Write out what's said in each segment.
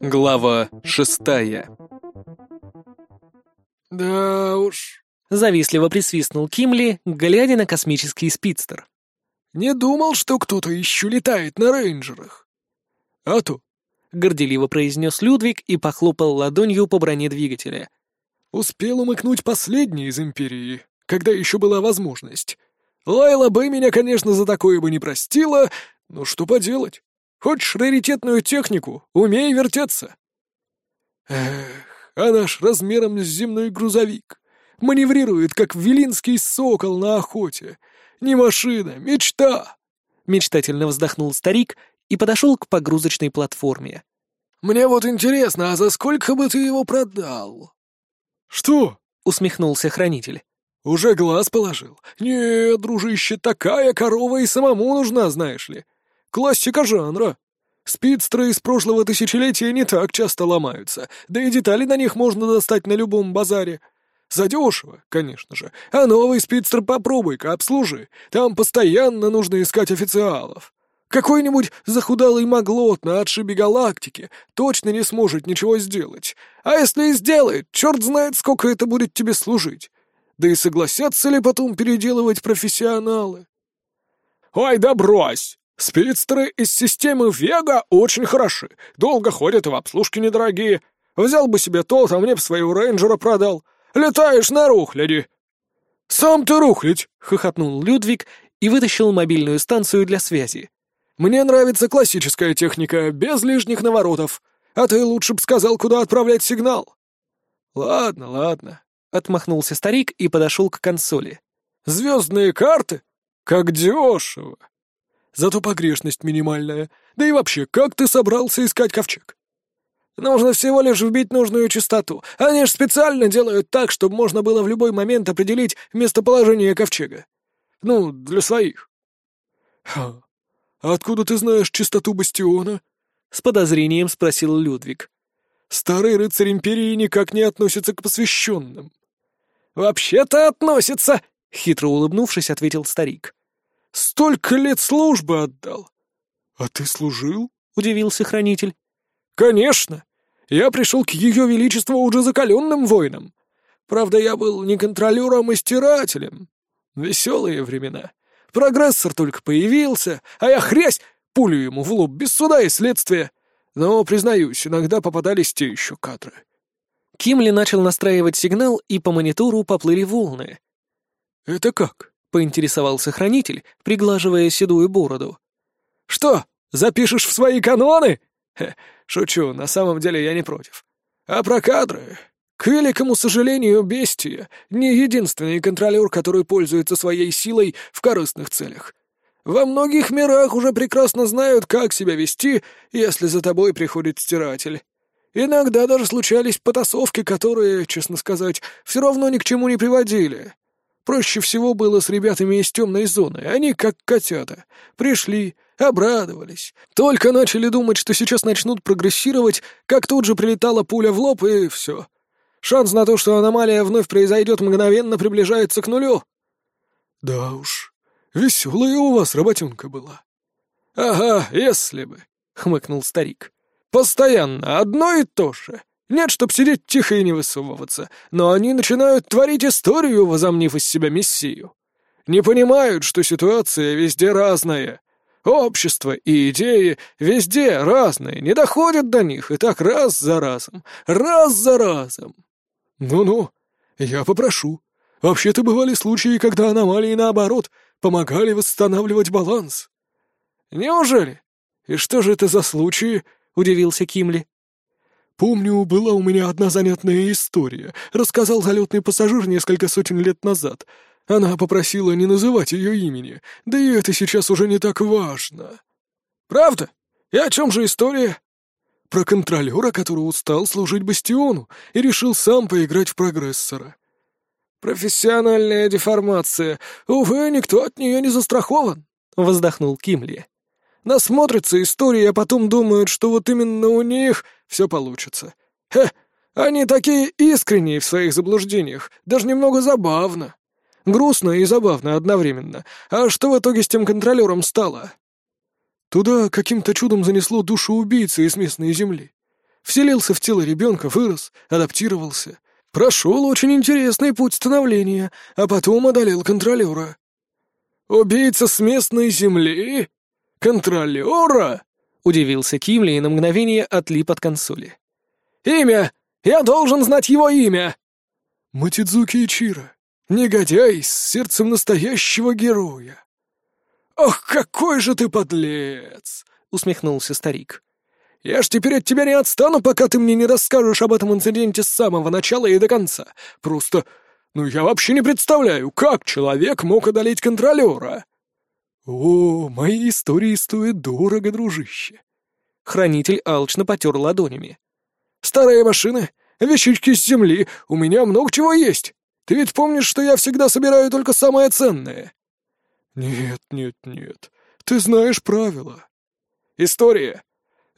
Глава шестая «Да уж», — завистливо присвистнул Кимли, глядя на космический спидстер. «Не думал, что кто-то еще летает на рейнджерах. А то», — горделиво произнес Людвиг и похлопал ладонью по броне двигателя. «Успел умыкнуть последний из Империи, когда еще была возможность. Лайла бы меня, конечно, за такое бы не простила, но что поделать? Хочешь раритетную технику, умей вертеться». Эх, а наш размером с земной грузовик. Маневрирует, как велинский сокол на охоте. Не машина, мечта!» Мечтательно вздохнул старик и подошел к погрузочной платформе. «Мне вот интересно, а за сколько бы ты его продал?» «Что?» — усмехнулся хранитель. «Уже глаз положил? Нет, дружище, такая корова и самому нужна, знаешь ли. Классика жанра. Спидстры из прошлого тысячелетия не так часто ломаются, да и детали на них можно достать на любом базаре. Задешево, конечно же. А новый спидстр попробуй-ка, обслужи. Там постоянно нужно искать официалов. Какой-нибудь захудалый маглот на отшибе галактики точно не сможет ничего сделать. А если и сделает, черт знает, сколько это будет тебе служить. Да и согласятся ли потом переделывать профессионалы? «Ой, да брось!» Спидстеры из системы Вега очень хороши, долго ходят и в обслужке недорогие. Взял бы себе тот, а мне б своего рейнджера продал. Летаешь на рухляди!» «Сам ты рухлядь!» — хохотнул Людвиг и вытащил мобильную станцию для связи. «Мне нравится классическая техника, без лишних наворотов. А ты лучше б сказал, куда отправлять сигнал». «Ладно, ладно», — отмахнулся старик и подошел к консоли. «Звездные карты? Как дешево!» Зато погрешность минимальная. Да и вообще, как ты собрался искать ковчег? Нужно всего лишь вбить нужную частоту. Они же специально делают так, чтобы можно было в любой момент определить местоположение ковчега. Ну, для своих. Ха. А откуда ты знаешь частоту бастиона? С подозрением спросил Людвиг. Старый рыцарь Империи никак не относится к посвященным. «Вообще-то относится!» — хитро улыбнувшись, ответил старик. Столько лет службы отдал!» «А ты служил?» — удивился хранитель. «Конечно! Я пришел к ее величеству уже закаленным воином. Правда, я был не контролером, а стирателем. Веселые времена. Прогрессор только появился, а я хрясь, пулю ему в лоб, без суда и следствия. Но, признаюсь, иногда попадались те еще кадры». Кимли начал настраивать сигнал, и по монитору поплыли волны. «Это как?» — поинтересовался хранитель, приглаживая седую бороду. «Что, запишешь в свои каноны?» Хе, «Шучу, на самом деле я не против. А про кадры? К великому сожалению, бестия — не единственный контролер, который пользуется своей силой в корыстных целях. Во многих мирах уже прекрасно знают, как себя вести, если за тобой приходит стиратель. Иногда даже случались потасовки, которые, честно сказать, все равно ни к чему не приводили. Проще всего было с ребятами из темной зоны. Они, как котята, пришли, обрадовались. Только начали думать, что сейчас начнут прогрессировать, как тут же прилетала пуля в лоб, и все. Шанс на то, что аномалия вновь произойдет, мгновенно приближается к нулю. Да уж, веселая у вас работенка была. Ага, если бы, — хмыкнул старик. Постоянно одно и то же. Нет, чтоб сидеть тихо и не высовываться, но они начинают творить историю, возомнив из себя мессию. Не понимают, что ситуация везде разная. Общество и идеи везде разные, не доходят до них, и так раз за разом, раз за разом. Ну-ну, я попрошу. Вообще-то бывали случаи, когда аномалии, наоборот, помогали восстанавливать баланс. Неужели? И что же это за случаи? — удивился Кимли. Помню, была у меня одна занятная история, рассказал залетный пассажир несколько сотен лет назад. Она попросила не называть ее имени, да и это сейчас уже не так важно. Правда? И о чем же история? Про контролера, который устал служить бастиону и решил сам поиграть в прогрессора. «Профессиональная деформация. Увы, никто от нее не застрахован», — вздохнул Кимли. Насмотрятся истории, а потом думают, что вот именно у них все получится. Хе, они такие искренние в своих заблуждениях, даже немного забавно. Грустно и забавно одновременно. А что в итоге с тем контролером стало? Туда каким-то чудом занесло душу убийцы из местной земли. Вселился в тело ребенка, вырос, адаптировался. Прошел очень интересный путь становления, а потом одолел контролера. «Убийца с местной земли? Контролера?» — удивился Кимли и на мгновение отлип от консоли. «Имя! Я должен знать его имя!» «Матидзуки Ичиро. Негодяй с сердцем настоящего героя». «Ох, какой же ты подлец!» — усмехнулся старик. «Я ж теперь от тебя не отстану, пока ты мне не расскажешь об этом инциденте с самого начала и до конца. Просто, ну я вообще не представляю, как человек мог одолеть контролера». «О, мои истории стоят дорого, дружище». Хранитель алчно потер ладонями. «Старые машины, вещички с земли, у меня много чего есть. Ты ведь помнишь, что я всегда собираю только самое ценное?» «Нет, нет, нет. Ты знаешь правила». «История.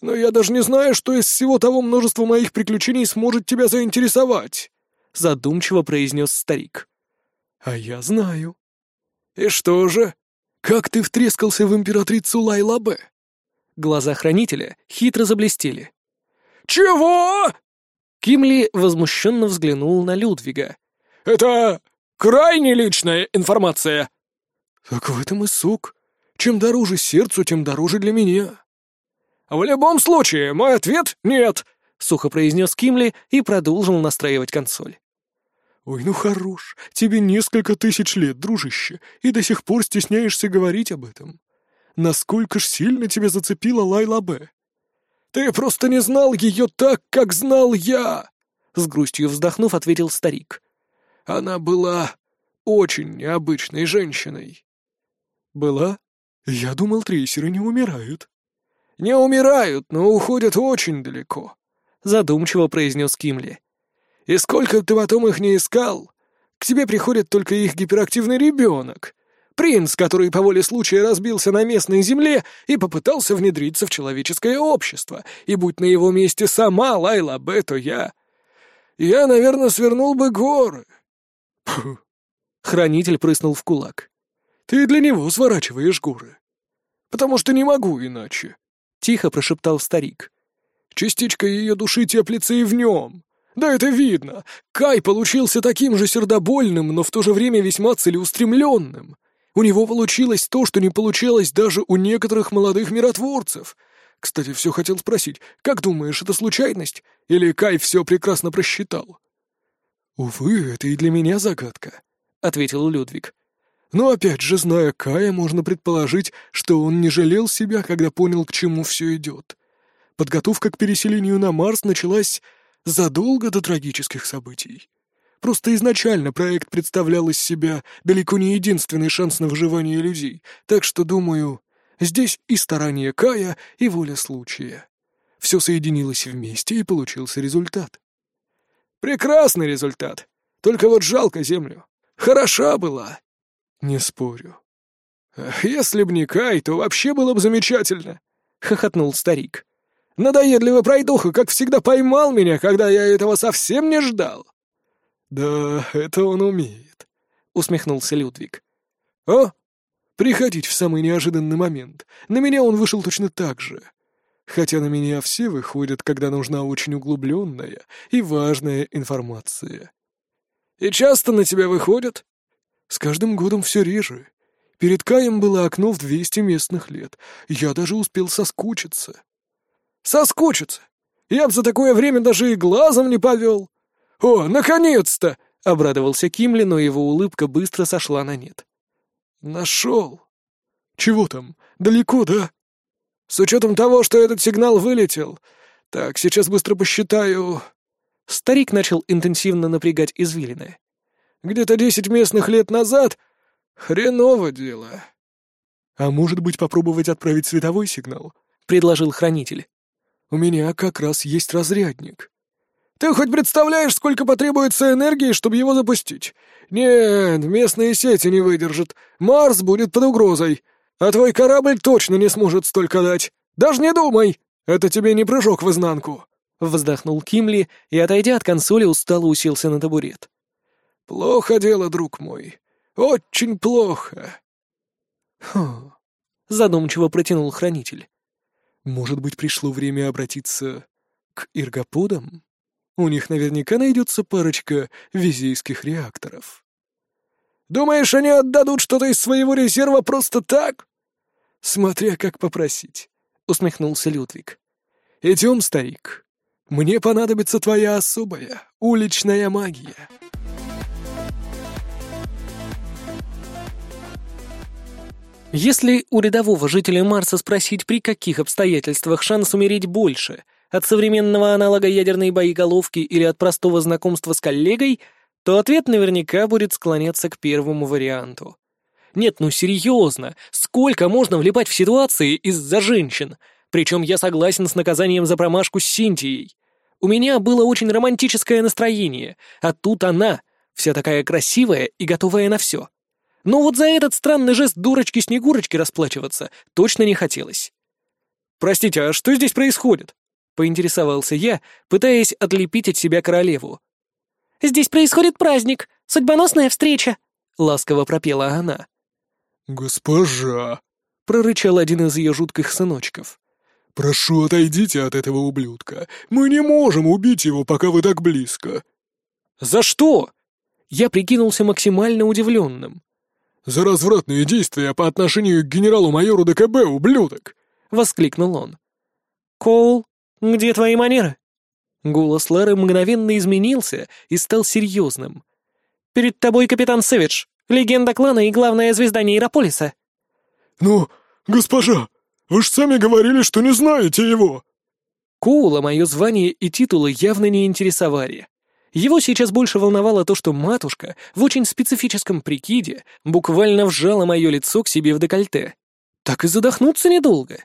Но я даже не знаю, что из всего того множества моих приключений сможет тебя заинтересовать», — задумчиво произнес старик. «А я знаю». «И что же? Как ты втрескался в императрицу Лайлабе?» Глаза хранителя хитро заблестели. «Чего?» Кимли возмущенно взглянул на Людвига. «Это крайне личная информация!» «Так в этом и сок. Чем дороже сердцу, тем дороже для меня». «В любом случае, мой ответ — нет», — сухо произнес Кимли и продолжил настраивать консоль. «Ой, ну хорош, тебе несколько тысяч лет, дружище, и до сих пор стесняешься говорить об этом. Насколько ж сильно тебя зацепила Лайла Б? Ты просто не знал ее так, как знал я!» С грустью вздохнув, ответил старик. «Она была очень необычной женщиной». «Была? Я думал, трейсеры не умирают». «Не умирают, но уходят очень далеко», — задумчиво произнес Кимли. «И сколько ты потом их не искал, к тебе приходит только их гиперактивный ребенок, принц, который по воле случая разбился на местной земле и попытался внедриться в человеческое общество, и будь на его месте сама Лайла Б, то я... Я, наверное, свернул бы горы». Фу. Хранитель прыснул в кулак. «Ты для него сворачиваешь горы. Потому что не могу иначе. Тихо прошептал старик. «Частичка ее души теплится и в нем. Да это видно. Кай получился таким же сердобольным, но в то же время весьма целеустремленным. У него получилось то, что не получалось даже у некоторых молодых миротворцев. Кстати, все хотел спросить, как думаешь, это случайность? Или Кай все прекрасно просчитал?» «Увы, это и для меня загадка», — ответил Людвиг. Но опять же, зная Кая, можно предположить, что он не жалел себя, когда понял, к чему все идет. Подготовка к переселению на Марс началась задолго до трагических событий. Просто изначально проект представлял из себя далеко не единственный шанс на выживание людей, так что, думаю, здесь и старания Кая, и воля случая. Все соединилось вместе, и получился результат. Прекрасный результат. Только вот жалко Землю. Хороша была, «Не спорю». «Если б не Кай, то вообще было бы замечательно», — хохотнул старик. «Надоедливый пройдоха, как всегда, поймал меня, когда я этого совсем не ждал». «Да, это он умеет», — усмехнулся Людвиг. «О, приходить в самый неожиданный момент. На меня он вышел точно так же. Хотя на меня все выходят, когда нужна очень углубленная и важная информация». «И часто на тебя выходят?» С каждым годом все реже. Перед Каем было окно в двести местных лет. Я даже успел соскучиться. Соскучиться? Я б за такое время даже и глазом не повел. О, наконец-то! — обрадовался Кимли, но его улыбка быстро сошла на нет. «Нашел!» «Чего там? Далеко, да?» «С учетом того, что этот сигнал вылетел. Так, сейчас быстро посчитаю...» Старик начал интенсивно напрягать извилины. Где-то десять местных лет назад? Хреново дело. А может быть, попробовать отправить световой сигнал? Предложил хранитель. У меня как раз есть разрядник. Ты хоть представляешь, сколько потребуется энергии, чтобы его запустить? Нет, местные сети не выдержат. Марс будет под угрозой. А твой корабль точно не сможет столько дать. Даже не думай. Это тебе не прыжок в изнанку. Вздохнул Кимли и, отойдя от консоли, устало уселся на табурет. «Плохо дело, друг мой. Очень плохо». «Хм...» задумчиво протянул хранитель. Может быть, пришло время обратиться к иргоподам? У них наверняка найдется парочка визийских реакторов. Думаешь, они отдадут что-то из своего резерва просто так? Смотря как попросить, усмехнулся Людвиг. Идем, старик. Мне понадобится твоя особая уличная магия. Если у рядового жителя Марса спросить, при каких обстоятельствах шанс умереть больше, от современного аналога ядерной боеголовки или от простого знакомства с коллегой, то ответ наверняка будет склоняться к первому варианту. Нет, ну серьезно, сколько можно влипать в ситуации из-за женщин? Причем я согласен с наказанием за промашку с Синтией. У меня было очень романтическое настроение, а тут она, вся такая красивая и готовая на все. Но вот за этот странный жест дурочки-снегурочки расплачиваться точно не хотелось. «Простите, а что здесь происходит?» — поинтересовался я, пытаясь отлепить от себя королеву. «Здесь происходит праздник, судьбоносная встреча», — ласково пропела она. «Госпожа!» — прорычал один из ее жутких сыночков. «Прошу, отойдите от этого ублюдка. Мы не можем убить его, пока вы так близко». «За что?» Я прикинулся максимально удивленным. «За развратные действия по отношению к генералу-майору ДКБ, ублюдок!» — воскликнул он. «Коул, где твои манеры?» Голос Лары мгновенно изменился и стал серьезным. «Перед тобой капитан Сэвидж, легенда клана и главная звезда Нейрополиса». «Ну, госпожа, вы ж сами говорили, что не знаете его!» Коула мое звание и титулы явно не интересовали. Его сейчас больше волновало то, что матушка в очень специфическом прикиде буквально вжала мое лицо к себе в декольте. Так и задохнуться недолго.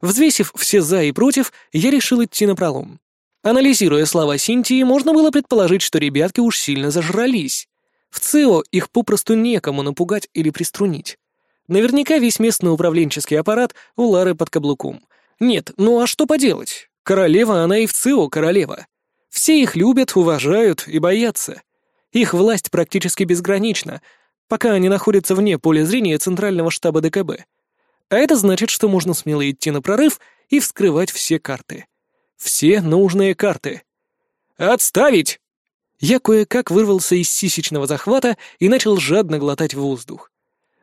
Взвесив все «за» и «против», я решил идти напролом. Анализируя слова Синтии, можно было предположить, что ребятки уж сильно зажрались. В ЦИО их попросту некому напугать или приструнить. Наверняка весь местный управленческий аппарат у Лары под каблуком. Нет, ну а что поделать? Королева она и в ЦИО королева. Все их любят, уважают и боятся. Их власть практически безгранична, пока они находятся вне поля зрения Центрального штаба ДКБ. А это значит, что можно смело идти на прорыв и вскрывать все карты. Все нужные карты. «Отставить!» Я кое-как вырвался из сисечного захвата и начал жадно глотать воздух.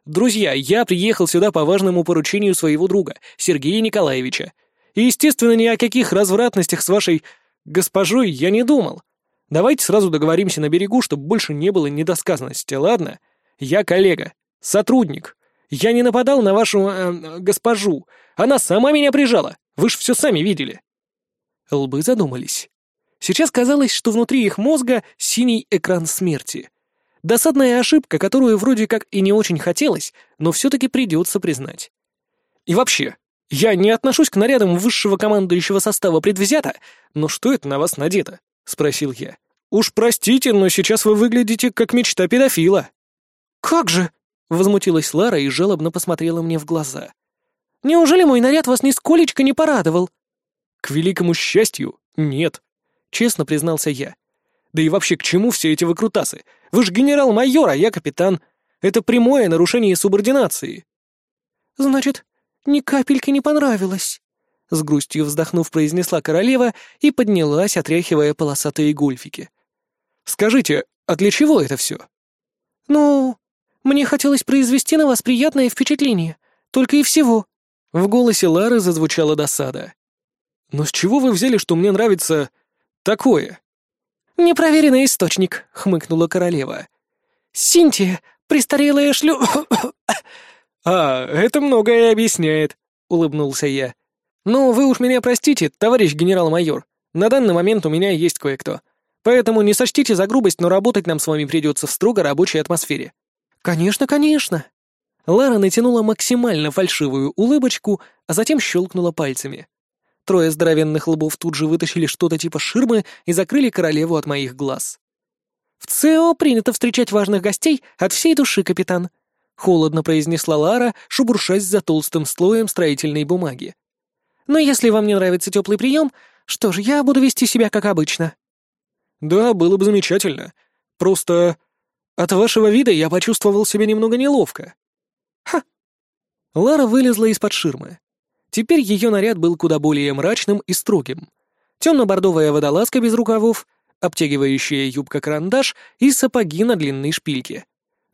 «Друзья, я приехал сюда по важному поручению своего друга, Сергея Николаевича. И, естественно, ни о каких развратностях с вашей госпожой я не думал. Давайте сразу договоримся на берегу, чтобы больше не было недосказанности, ладно? Я коллега, сотрудник. Я не нападал на вашу... Э, госпожу. Она сама меня прижала. Вы ж все сами видели». Лбы задумались. Сейчас казалось, что внутри их мозга синий экран смерти. Досадная ошибка, которую вроде как и не очень хотелось, но все-таки придется признать. И вообще, я не отношусь к нарядам высшего командующего состава предвзято, но что это на вас надето? Спросил я. Уж простите, но сейчас вы выглядите как мечта педофила. Как же? Возмутилась Лара и жалобно посмотрела мне в глаза. Неужели мой наряд вас нисколечко не порадовал? К великому счастью, нет. Честно признался я. Да и вообще, к чему все эти выкрутасы? Вы же генерал-майор, а я капитан. Это прямое нарушение субординации. Значит, ни капельки не понравилось», — с грустью вздохнув, произнесла королева и поднялась, отряхивая полосатые гульфики. «Скажите, а для чего это все?» «Ну, мне хотелось произвести на вас приятное впечатление, только и всего». В голосе Лары зазвучала досада. «Но с чего вы взяли, что мне нравится такое?» «Непроверенный источник», — хмыкнула королева. «Синтия, престарелая шлю...» «А, это многое объясняет», — улыбнулся я. «Ну, вы уж меня простите, товарищ генерал-майор. На данный момент у меня есть кое-кто. Поэтому не сочтите за грубость, но работать нам с вами придется в строго рабочей атмосфере». «Конечно, конечно». Лара натянула максимально фальшивую улыбочку, а затем щелкнула пальцами. Трое здоровенных лбов тут же вытащили что-то типа ширмы и закрыли королеву от моих глаз. «В ЦО принято встречать важных гостей от всей души, капитан», — холодно произнесла Лара, шебуршась за толстым слоем строительной бумаги. «Но если вам не нравится теплый прием, что ж, я буду вести себя как обычно». «Да, было бы замечательно. Просто от вашего вида я почувствовал себя немного неловко». «Ха!» Лара вылезла из-под ширмы. Теперь ее наряд был куда более мрачным и строгим. Темно-бордовая водолазка без рукавов, обтягивающая юбка-карандаш и сапоги на длинной шпильке.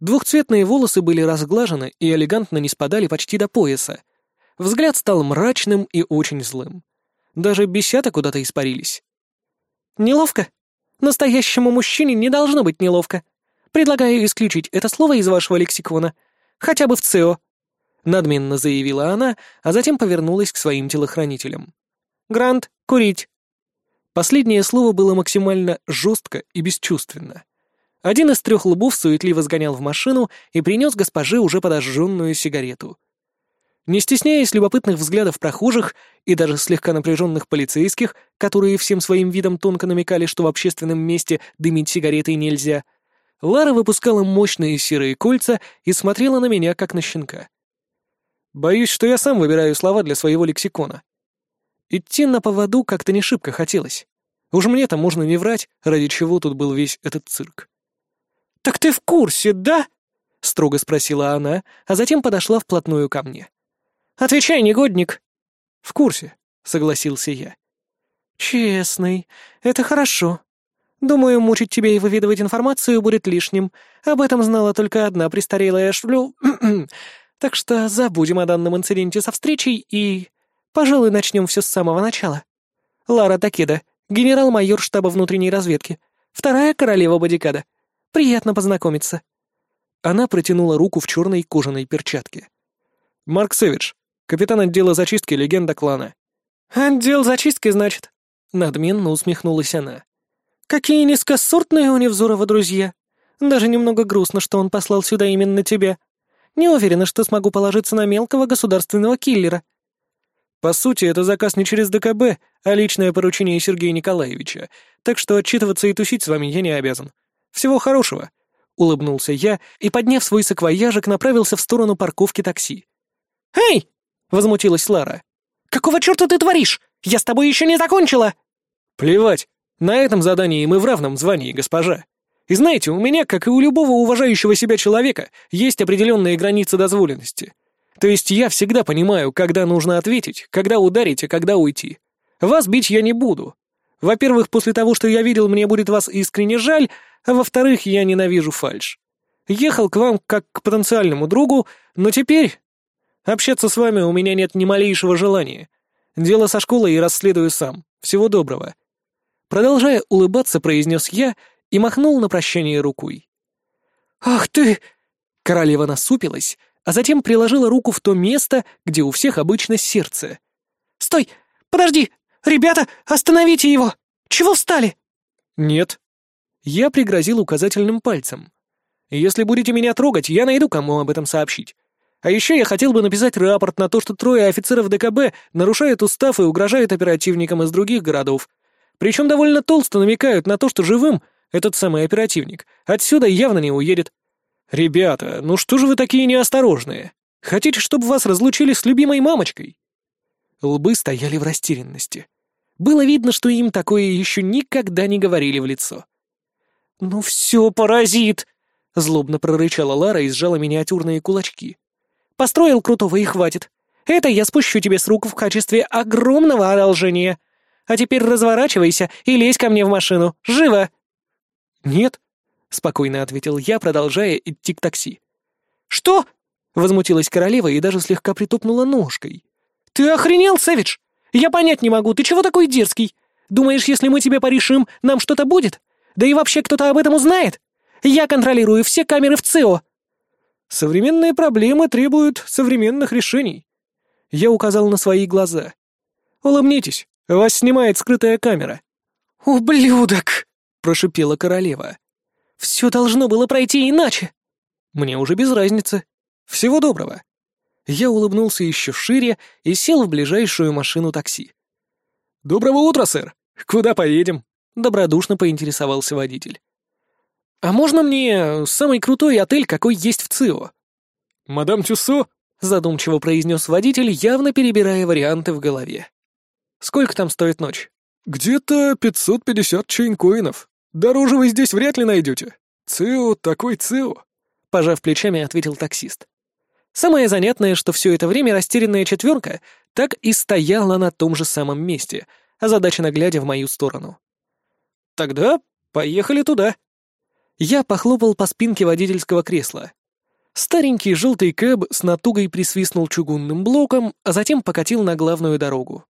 Двухцветные волосы были разглажены и элегантно не спадали почти до пояса. Взгляд стал мрачным и очень злым. Даже бесята куда-то испарились. «Неловко? Настоящему мужчине не должно быть неловко. Предлагаю исключить это слово из вашего лексикона. Хотя бы в ЦИО», — надменно заявила она, а затем повернулась к своим телохранителям. «Грант, курить!» Последнее слово было максимально жестко и бесчувственно. Один из трех лбов суетливо сгонял в машину и принес госпоже уже подожженную сигарету. Не стесняясь любопытных взглядов прохожих и даже слегка напряженных полицейских, которые всем своим видом тонко намекали, что в общественном месте дымить сигаретой нельзя, Лара выпускала мощные серые кольца и смотрела на меня, как на щенка. Боюсь, что я сам выбираю слова для своего лексикона. Идти на поводу как-то не шибко хотелось. Уж мне-то можно не врать, ради чего тут был весь этот цирк. «Так ты в курсе, да?» — строго спросила она, а затем подошла вплотную ко мне. «Отвечай, негодник!» «В курсе», — согласился я. «Честный. Это хорошо. Думаю, мучить тебя и выведывать информацию будет лишним. Об этом знала только одна престарелая шлю... так что забудем о данном инциденте со встречей и... Пожалуй, начнем все с самого начала. Лара Такеда, генерал-майор штаба внутренней разведки. Вторая королева бодикада. Приятно познакомиться». Она протянула руку в черной кожаной перчатке. «Марк Сэвидж, капитан отдела зачистки легенда клана». «Отдел зачистки, значит?» Надменно усмехнулась она. «Какие низкосортные у Невзорова друзья. Даже немного грустно, что он послал сюда именно тебя. Не уверена, что смогу положиться на мелкого государственного киллера». «По сути, это заказ не через ДКБ, а личное поручение Сергея Николаевича, так что отчитываться и тусить с вами я не обязан. Всего хорошего», — улыбнулся я и, подняв свой саквояжик, направился в сторону парковки такси. «Эй!» — возмутилась Лара. «Какого черта ты творишь? Я с тобой еще не закончила!» «Плевать. На этом задании мы в равном звании, госпожа. И знаете, у меня, как и у любого уважающего себя человека, есть определенные границы дозволенности. То есть я всегда понимаю, когда нужно ответить, когда ударить и когда уйти. Вас бить я не буду. Во-первых, после того, что я видел, мне будет вас искренне жаль, а во-вторых, я ненавижу фальш. Ехал к вам как к потенциальному другу, но теперь Общаться с вами у меня нет ни малейшего желания. Дело со школой и расследую сам. Всего доброго». Продолжая улыбаться, произнес я и махнул на прощание рукой. «Ах ты!» Королева насупилась, а затем приложила руку в то место, где у всех обычно сердце. «Стой! Подожди! Ребята, остановите его! Чего встали?» «Нет». Я пригрозил указательным пальцем. «Если будете меня трогать, я найду, кому об этом сообщить. А еще я хотел бы написать рапорт на то, что трое офицеров ДКБ нарушают устав и угрожают оперативникам из других городов. Причем довольно толсто намекают на то, что живым этот самый оперативник отсюда явно не уедет. Ребята, ну что же вы такие неосторожные? Хотите, чтобы вас разлучили с любимой мамочкой? Лбы стояли в растерянности. Было видно, что им такое еще никогда не говорили в лицо. «Ну все, паразит!» — злобно прорычала Лара и сжала миниатюрные кулачки. Построил крутого и хватит. Это я спущу тебе с рук в качестве огромного одолжения. А теперь разворачивайся и лезь ко мне в машину. Живо!» «Нет», — спокойно ответил я, продолжая идти к такси. «Что?» — возмутилась королева и даже слегка притопнула ножкой. «Ты охренел, Сэвидж? Я понять не могу, ты чего такой дерзкий? Думаешь, если мы тебе порешим, нам что-то будет? Да и вообще кто-то об этом узнает? Я контролирую все камеры в ЦИО. Современные проблемы требуют современных решений. Я указал на свои глаза. Улыбнитесь, вас снимает скрытая камера. «Ублюдок!» — прошипела королева. «Все должно было пройти иначе!» «Мне уже без разницы. Всего доброго!» Я улыбнулся еще шире и сел в ближайшую машину такси. «Доброго утра, сэр! Куда поедем?» — добродушно поинтересовался водитель. «А можно мне самый крутой отель, какой есть в ЦИО?» «Мадам Тюссо?» — задумчиво произнес водитель, явно перебирая варианты в голове. «Сколько там стоит ночь?» «Где-то 550 чейнкоинов. Дороже вы здесь вряд ли найдете. ЦИО такой ЦИО», — пожав плечами, ответил таксист. Самое занятное, что все это время растерянная четверка так и стояла на том же самом месте, озадаченно глядя в мою сторону. «Тогда поехали туда». Я похлопал по спинке водительского кресла. Старенький желтый кэб с натугой присвистнул чугунным блоком, а затем покатил на главную дорогу.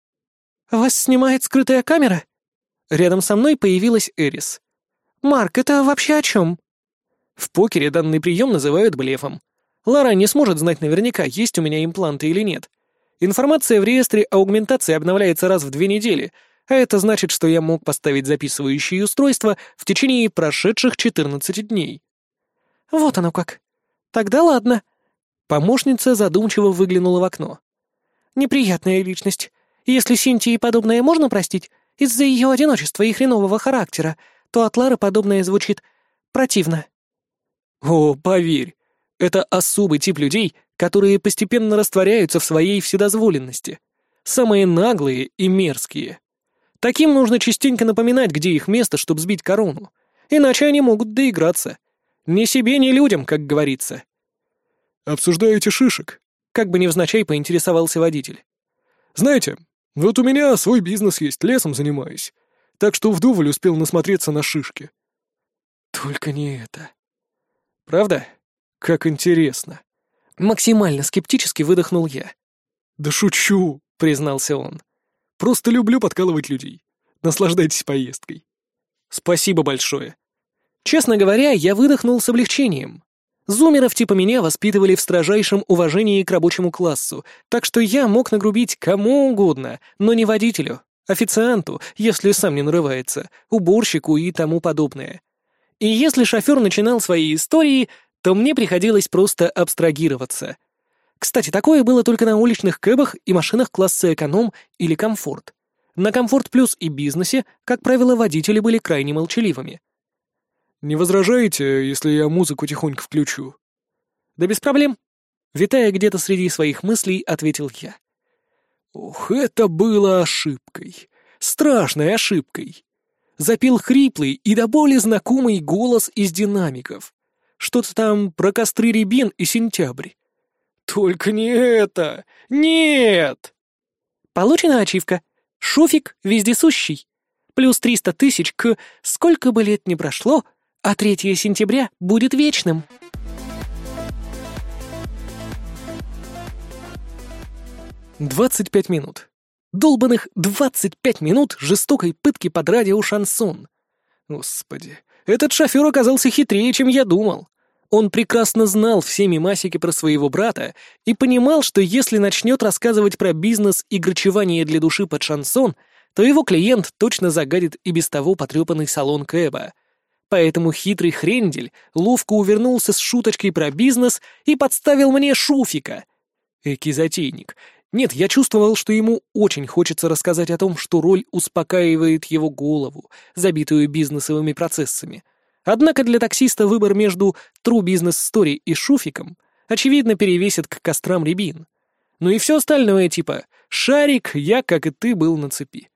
«Вас снимает скрытая камера?» Рядом со мной появилась Эрис. «Марк, это вообще о чем?» В покере данный прием называют блефом. Лара не сможет знать наверняка, есть у меня импланты или нет. Информация в реестре аугментации обновляется раз в две недели, а это значит, что я мог поставить записывающие устройства в течение прошедших 14 дней. Вот оно как. Тогда ладно. Помощница задумчиво выглянула в окно. Неприятная личность. Если Синтии подобное можно простить, из-за ее одиночества и хренового характера, то от Лары подобное звучит противно. О, поверь, это особый тип людей, которые постепенно растворяются в своей вседозволенности. Самые наглые и мерзкие. Таким нужно частенько напоминать, где их место, чтобы сбить корону. Иначе они могут доиграться. Ни себе, ни людям, как говорится. «Обсуждаете шишек?» Как бы невзначай поинтересовался водитель. «Знаете, вот у меня свой бизнес есть, лесом занимаюсь. Так что вдоволь успел насмотреться на шишки». «Только не это», Правда? Как интересно. Максимально скептически выдохнул я. «Да шучу», — признался он. «Просто люблю подкалывать людей. Наслаждайтесь поездкой». «Спасибо большое». Честно говоря, я выдохнул с облегчением. Зумеров типа меня воспитывали в строжайшем уважении к рабочему классу, так что я мог нагрубить кому угодно, но не водителю, официанту, если сам не нарывается, уборщику и тому подобное. И если шофер начинал свои истории, то мне приходилось просто абстрагироваться. Кстати, такое было только на уличных кэбах и машинах класса эконом или комфорт. На комфорт плюс и бизнесе, как правило, водители были крайне молчаливыми. «Не возражаете, если я музыку тихонько включу?» «Да без проблем», — витая где-то среди своих мыслей, ответил я. Ух, это было ошибкой. Страшной ошибкой запел хриплый и до боли знакомый голос из динамиков. Что-то там про костры рябин и сентябрь. Только не это! Нет! Получена ачивка. Шуфик вездесущий. Плюс триста тысяч к сколько бы лет ни прошло, а 3 сентября будет вечным. Двадцать пять минут. Долбанных 25 минут жестокой пытки под радио «Шансон». Господи, этот шофер оказался хитрее, чем я думал. Он прекрасно знал все мимасики про своего брата и понимал, что если начнет рассказывать про бизнес и грачевание для души под шансон, то его клиент точно загадит и без того потрепанный салон Кэба. Поэтому хитрый хрендель ловко увернулся с шуточкой про бизнес и подставил мне шуфика. Эки затейник, нет, я чувствовал, что ему очень хочется рассказать о том, что роль успокаивает его голову, забитую бизнесовыми процессами. Однако для таксиста выбор между True Business Story и Шуфиком очевидно перевесит к кострам рябин. Ну и все остальное типа «Шарик, я, как и ты, был на цепи».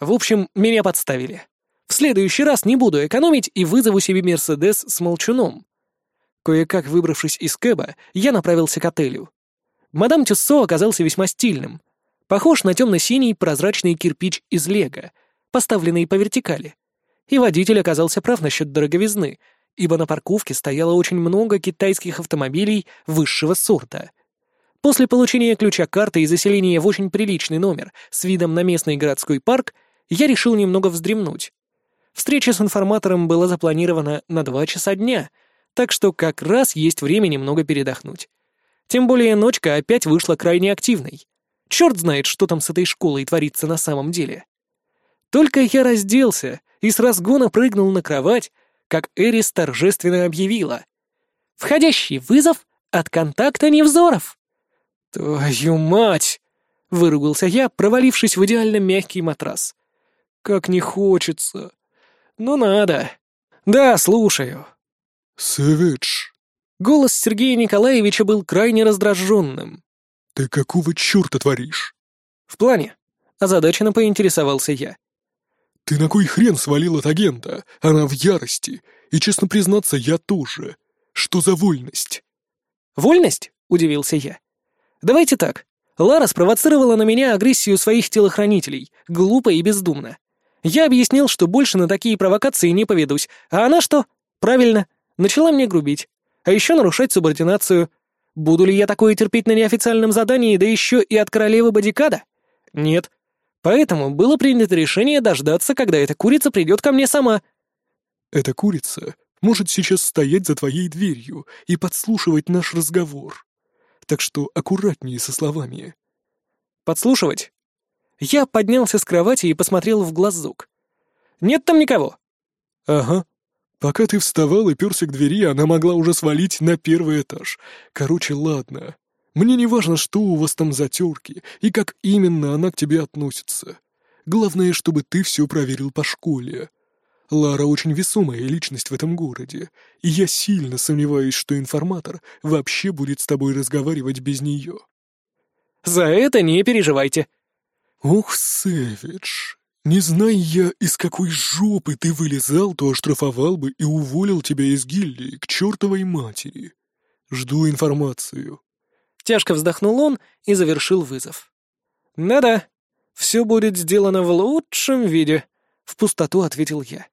В общем, меня подставили. В следующий раз не буду экономить и вызову себе Мерседес с молчуном. Кое-как выбравшись из кэба, я направился к отелю. Мадам Тюссо оказался весьма стильным. Похож на темно-синий прозрачный кирпич из лего, поставленный по вертикали. И водитель оказался прав насчет дороговизны, ибо на парковке стояло очень много китайских автомобилей высшего сорта. После получения ключа карты и заселения в очень приличный номер с видом на местный городской парк, я решил немного вздремнуть. Встреча с информатором была запланирована на два часа дня, так что как раз есть время немного передохнуть. Тем более ночка опять вышла крайне активной. Черт знает, что там с этой школой творится на самом деле. Только я разделся и с разгона прыгнул на кровать, как Эрис торжественно объявила. «Входящий вызов от контакта Невзоров!» «Твою мать!» — выругался я, провалившись в идеально мягкий матрас. «Как не хочется!» «Ну надо!» «Да, слушаю!» «Сэвидж!» Голос Сергея Николаевича был крайне раздраженным. «Ты какого черта творишь?» «В плане?» — озадаченно поинтересовался я. «Ты на кой хрен свалил от агента? Она в ярости. И, честно признаться, я тоже. Что за вольность?» «Вольность?» — удивился я. «Давайте так. Лара спровоцировала на меня агрессию своих телохранителей, глупо и бездумно. Я объяснил, что больше на такие провокации не поведусь, а она что? Правильно, начала мне грубить. А еще нарушать субординацию. Буду ли я такое терпеть на неофициальном задании, да еще и от королевы Бодикада? Нет. Поэтому было принято решение дождаться, когда эта курица придет ко мне сама. Эта курица может сейчас стоять за твоей дверью и подслушивать наш разговор. Так что аккуратнее со словами. Подслушивать? Я поднялся с кровати и посмотрел в глазок. «Нет там никого?» «Ага. Пока ты вставал и перся к двери, она могла уже свалить на первый этаж. Короче, ладно. Мне не важно, что у вас там за терки и как именно она к тебе относится. Главное, чтобы ты все проверил по школе. Лара очень весомая личность в этом городе, и я сильно сомневаюсь, что информатор вообще будет с тобой разговаривать без нее». «За это не переживайте», «Ох, Сэвидж, не зная я, из какой жопы ты вылезал, то оштрафовал бы и уволил тебя из гильдии к чертовой матери. Жду информацию». Тяжко вздохнул он и завершил вызов. «Да-да, все будет сделано в лучшем виде», — в пустоту ответил я.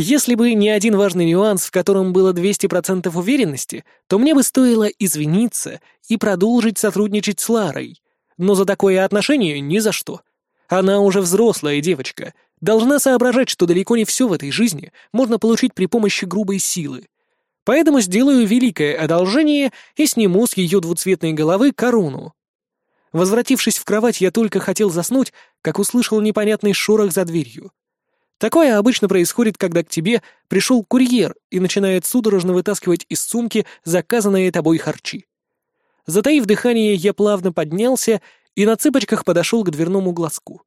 Если бы не один важный нюанс, в котором было 200% уверенности, то мне бы стоило извиниться и продолжить сотрудничать с Ларой, но за такое отношение ни за что. Она уже взрослая девочка, должна соображать, что далеко не все в этой жизни можно получить при помощи грубой силы. Поэтому сделаю великое одолжение и сниму с ее двуцветной головы корону. Возвратившись в кровать, я только хотел заснуть, как услышал непонятный шорох за дверью. Такое обычно происходит, когда к тебе пришел курьер и начинает судорожно вытаскивать из сумки заказанные тобой харчи. Затаив дыхание, я плавно поднялся и на цыпочках подошел к дверному глазку.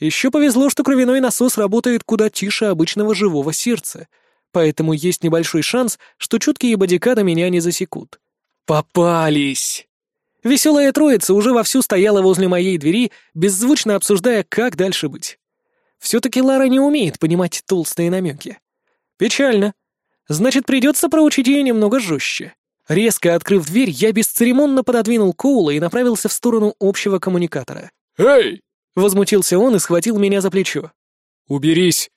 Еще повезло, что кровяной насос работает куда тише обычного живого сердца, поэтому есть небольшой шанс, что чуткие бодикады меня не засекут. Попались! Веселая троица уже вовсю стояла возле моей двери, беззвучно обсуждая, как дальше быть. Все-таки Лара не умеет понимать толстые намеки. Печально. Значит, придется проучить ее немного жестче. Резко открыв дверь, я бесцеремонно пододвинул Коула и направился в сторону общего коммуникатора. «Эй!» — возмутился он и схватил меня за плечо. «Уберись!»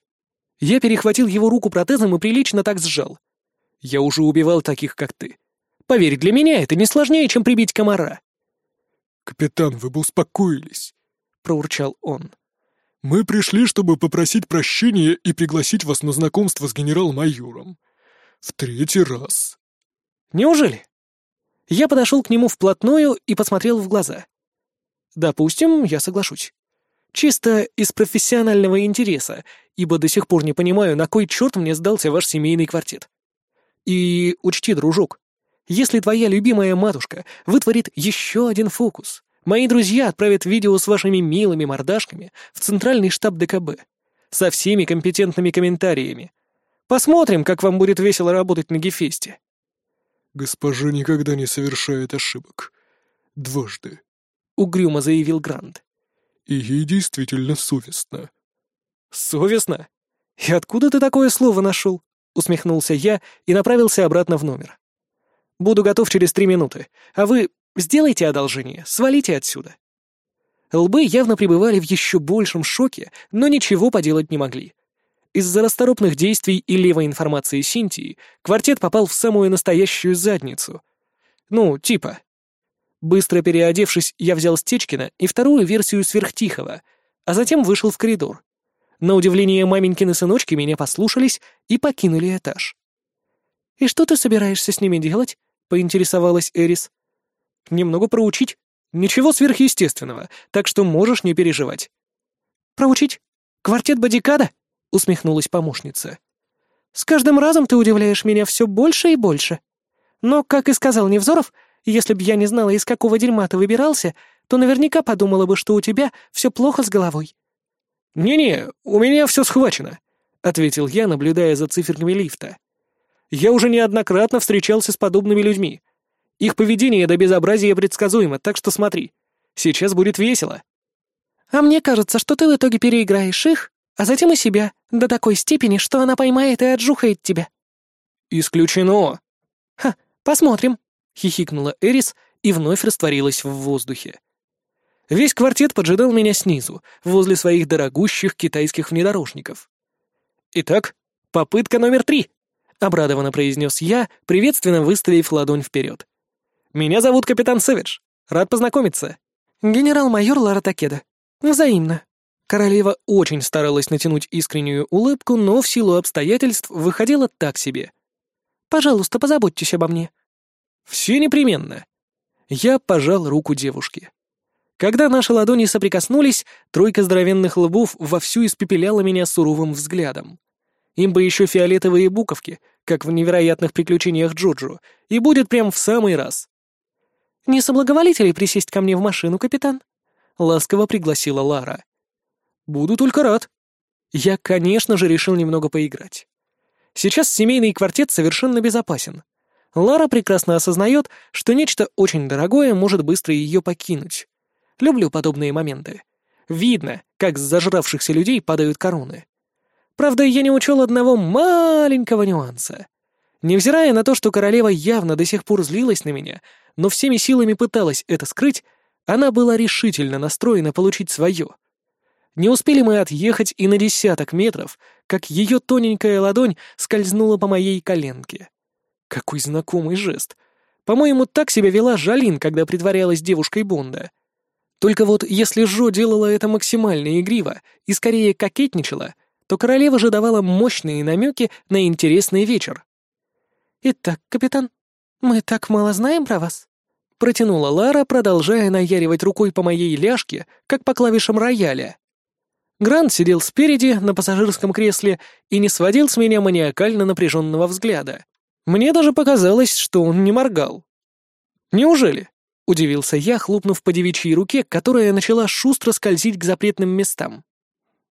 Я перехватил его руку протезом и прилично так сжал. «Я уже убивал таких, как ты. Поверь, для меня это не сложнее, чем прибить комара». «Капитан, вы бы успокоились», — проурчал он. «Мы пришли, чтобы попросить прощения и пригласить вас на знакомство с генерал-майором. В третий раз». Неужели? Я подошел к нему вплотную и посмотрел в глаза. Допустим, я соглашусь. Чисто из профессионального интереса, ибо до сих пор не понимаю, на кой черт мне сдался ваш семейный квартет. И учти, дружок, если твоя любимая матушка вытворит еще один фокус, мои друзья отправят видео с вашими милыми мордашками в центральный штаб ДКБ со всеми компетентными комментариями. Посмотрим, как вам будет весело работать на Гефесте. «Госпожа никогда не совершает ошибок. Дважды», — угрюмо заявил Грант. «И ей действительно совестно». «Совестно? И откуда ты такое слово нашел?» — усмехнулся я и направился обратно в номер. «Буду готов через три минуты, а вы сделайте одолжение, свалите отсюда». Лбы явно пребывали в еще большем шоке, но ничего поделать не могли. Из-за расторопных действий и левой информации Синтии квартет попал в самую настоящую задницу. Ну, типа. Быстро переодевшись, я взял Стечкина и вторую версию Сверхтихого, а затем вышел в коридор. На удивление маменькины сыночки меня послушались и покинули этаж. «И что ты собираешься с ними делать?» — поинтересовалась Эрис. «Немного проучить. Ничего сверхъестественного, так что можешь не переживать». «Проучить? Квартет Бодикада?» — усмехнулась помощница. «С каждым разом ты удивляешь меня все больше и больше. Но, как и сказал Невзоров, если б я не знала, из какого дерьма ты выбирался, то наверняка подумала бы, что у тебя все плохо с головой». «Не-не, у меня все схвачено», — ответил я, наблюдая за циферками лифта. «Я уже неоднократно встречался с подобными людьми. Их поведение до безобразия предсказуемо, так что смотри. Сейчас будет весело». «А мне кажется, что ты в итоге переиграешь их, а затем и себя, до такой степени, что она поймает и отжухает тебя». «Исключено». «Ха, посмотрим», — хихикнула Эрис и вновь растворилась в воздухе. Весь квартет поджидал меня снизу, возле своих дорогущих китайских внедорожников. «Итак, попытка номер три», — обрадованно произнес я, приветственно выставив ладонь вперед. «Меня зовут капитан Сэвидж. Рад познакомиться». «Генерал-майор Лара Такеда. Взаимно». Королева очень старалась натянуть искреннюю улыбку, но в силу обстоятельств выходила так себе. «Пожалуйста, позаботьтесь обо мне». «Все непременно». Я пожал руку девушки. Когда наши ладони соприкоснулись, тройка здоровенных лбов вовсю испепеляла меня суровым взглядом. Им бы еще фиолетовые буковки, как в невероятных приключениях Джоджо, и будет прям в самый раз. «Не соблаговолите ли присесть ко мне в машину, капитан?» — ласково пригласила Лара. «Буду только рад». Я, конечно же, решил немного поиграть. Сейчас семейный квартет совершенно безопасен. Лара прекрасно осознает, что нечто очень дорогое может быстро ее покинуть. Люблю подобные моменты. Видно, как с зажравшихся людей падают короны. Правда, я не учел одного маленького нюанса. Невзирая на то, что королева явно до сих пор злилась на меня, но всеми силами пыталась это скрыть, она была решительно настроена получить свое. Не успели мы отъехать и на десяток метров, как ее тоненькая ладонь скользнула по моей коленке. Какой знакомый жест. По-моему, так себя вела Жалин, когда притворялась девушкой Бонда — только вот если Жо делала это максимально игриво и скорее кокетничала, то королева же давала мощные намеки на интересный вечер. «Итак, капитан, мы так мало знаем про вас?» Протянула Лара, продолжая наяривать рукой по моей ляжке, как по клавишам рояля. Грант сидел спереди, на пассажирском кресле, и не сводил с меня маниакально напряженного взгляда. Мне даже показалось, что он не моргал. Неужели? — удивился я, хлопнув по девичьей руке, которая начала шустро скользить к запретным местам.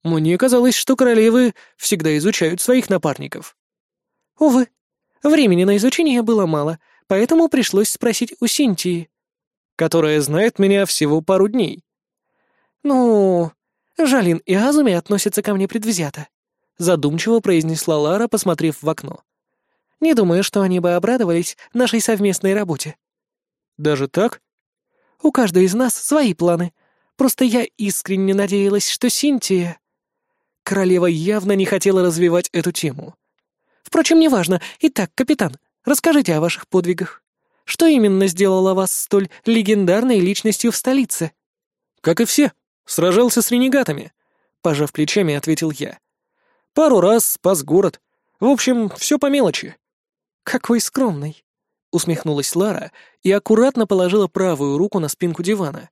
«Мне казалось, что королевы всегда изучают своих напарников». «Увы, времени на изучение было мало, поэтому пришлось спросить у Синтии». «Которая знает меня всего пару дней». «Ну, Жалин и Азуми относятся ко мне предвзято», — задумчиво произнесла Лара, посмотрев в окно. «Не думаю, что они бы обрадовались нашей совместной работе». «Даже так?» У каждой из нас свои планы. Просто я искренне надеялась, что Синтия...» Королева явно не хотела развивать эту тему. «Впрочем, неважно. Итак, капитан, расскажите о ваших подвигах. Что именно сделало вас столь легендарной личностью в столице?» «Как и все. Сражался с ренегатами», — пожав плечами, ответил я. «Пару раз спас город. В общем, все по мелочи». «Какой скромный усмехнулась Лара и аккуратно положила правую руку на спинку дивана.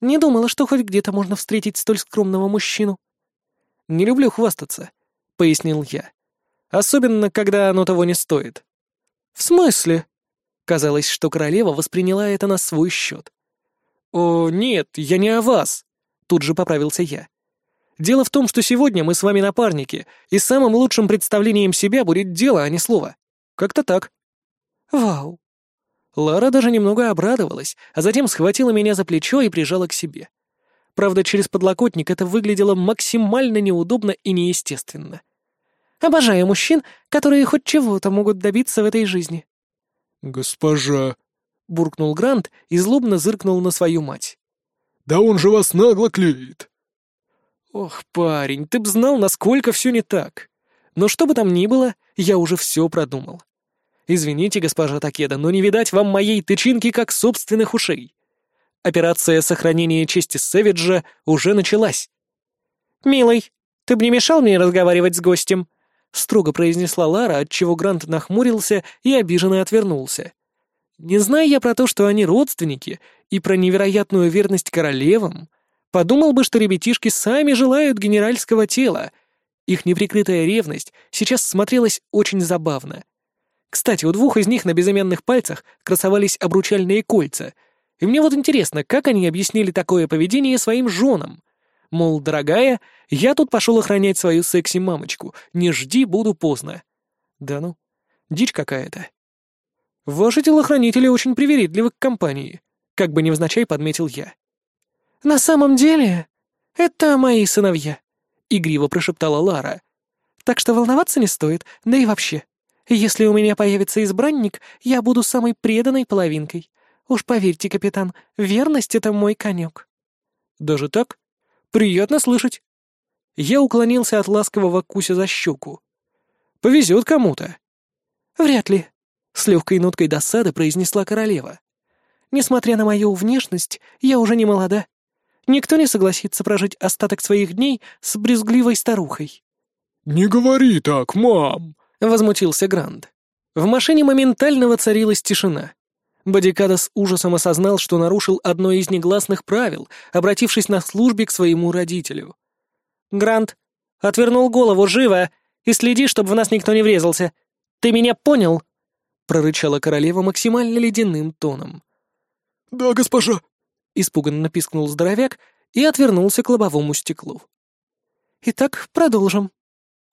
«Не думала, что хоть где-то можно встретить столь скромного мужчину». «Не люблю хвастаться», — пояснил я. «Особенно, когда оно того не стоит». «В смысле?» Казалось, что королева восприняла это на свой счет. «О, нет, я не о вас», — тут же поправился я. «Дело в том, что сегодня мы с вами напарники, и самым лучшим представлением себя будет дело, а не слово. Как-то так». «Вау!» Лара даже немного обрадовалась, а затем схватила меня за плечо и прижала к себе. Правда, через подлокотник это выглядело максимально неудобно и неестественно. «Обожаю мужчин, которые хоть чего-то могут добиться в этой жизни». «Госпожа», — буркнул Грант и злобно зыркнул на свою мать. «Да он же вас нагло клеит». «Ох, парень, ты б знал, насколько все не так. Но что бы там ни было, я уже все продумал. Извините, госпожа Такеда, но не видать вам моей тычинки как собственных ушей. Операция сохранения чести Сэвиджа уже началась. «Милый, ты бы не мешал мне разговаривать с гостем?» — строго произнесла Лара, отчего Грант нахмурился и обиженно отвернулся. Не зная я про то, что они родственники, и про невероятную верность королевам, подумал бы, что ребятишки сами желают генеральского тела. Их неприкрытая ревность сейчас смотрелась очень забавно — кстати, у двух из них на безымянных пальцах красовались обручальные кольца. И мне вот интересно, как они объяснили такое поведение своим женам? Мол, дорогая, я тут пошел охранять свою секси-мамочку. Не жди, буду поздно. Да ну, дичь какая-то. Ваши телохранители очень привередливы к компании, как бы невзначай подметил я. На самом деле, это мои сыновья, игриво прошептала Лара. Так что волноваться не стоит, да и вообще. Если у меня появится избранник, я буду самой преданной половинкой. Уж поверьте, капитан, верность — это мой конек. Даже так? Приятно слышать. Я уклонился от ласкового куся за щеку. Повезет кому-то. Вряд ли, — с легкой ноткой досады произнесла королева. Несмотря на мою внешность, я уже не молода. Никто не согласится прожить остаток своих дней с брезгливой старухой. «Не говори так, мам!» — возмутился Гранд. В машине моментально воцарилась тишина. Бодикада с ужасом осознал, что нарушил одно из негласных правил, обратившись на службе к своему родителю. «Грант, отвернул голову живо и следи, чтобы в нас никто не врезался. Ты меня понял?» — прорычала королева максимально ледяным тоном. «Да, госпожа!» — испуганно пискнул здоровяк и отвернулся к лобовому стеклу. «Итак, продолжим».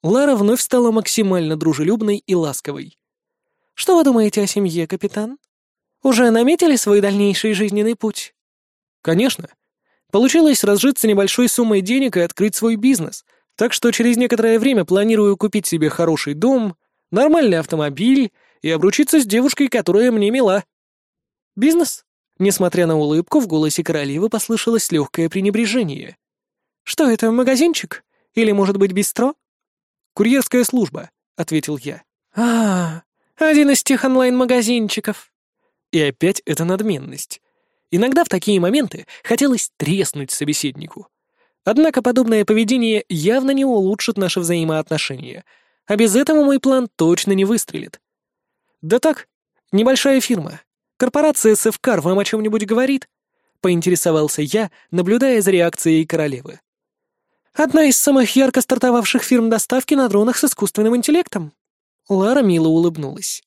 Лара вновь стала максимально дружелюбной и ласковой. «Что вы думаете о семье, капитан?» Уже наметили свой дальнейший жизненный путь? Конечно. Получилось разжиться небольшой суммой денег и открыть свой бизнес, так что через некоторое время планирую купить себе хороший дом, нормальный автомобиль и обручиться с девушкой, которая мне мила. Бизнес? Несмотря на улыбку, в голосе королевы послышалось легкое пренебрежение. «Что это, магазинчик? Или, может быть, бистро?» «Курьерская служба», — ответил я. «А, один из тех онлайн-магазинчиков», и опять эта надменность. Иногда в такие моменты хотелось треснуть собеседнику. Однако подобное поведение явно не улучшит наши взаимоотношения, а без этого мой план точно не выстрелит. Да так, небольшая фирма. Корпорация Севкар вам о чем-нибудь говорит? Поинтересовался я, наблюдая за реакцией королевы. Одна из самых ярко стартовавших фирм доставки на дронах с искусственным интеллектом. Лара мило улыбнулась.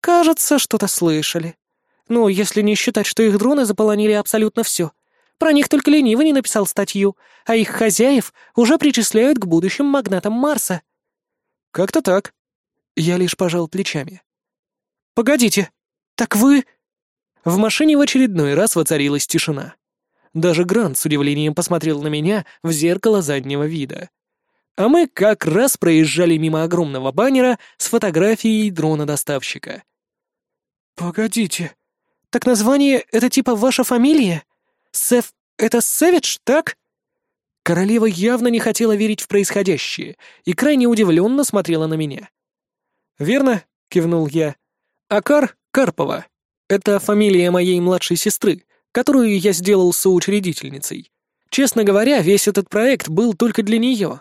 Кажется, что-то слышали. Ну, если не считать, что их дроны заполонили абсолютно все. Про них только ленивый не написал статью, а их хозяев уже причисляют к будущим магнатам Марса. Как-то так. Я лишь пожал плечами. Погодите, так вы... В машине в очередной раз воцарилась тишина. Даже Грант с удивлением посмотрел на меня в зеркало заднего вида. А мы как раз проезжали мимо огромного баннера с фотографией дрона-доставщика. «Погодите», «Так название — это типа ваша фамилия? Сев — это Сэвидж, так?» Королева явно не хотела верить в происходящее и крайне удивленно смотрела на меня. «Верно», — кивнул я. «Акар Карпова. Это фамилия моей младшей сестры, которую я сделал соучредительницей. Честно говоря, весь этот проект был только для нее».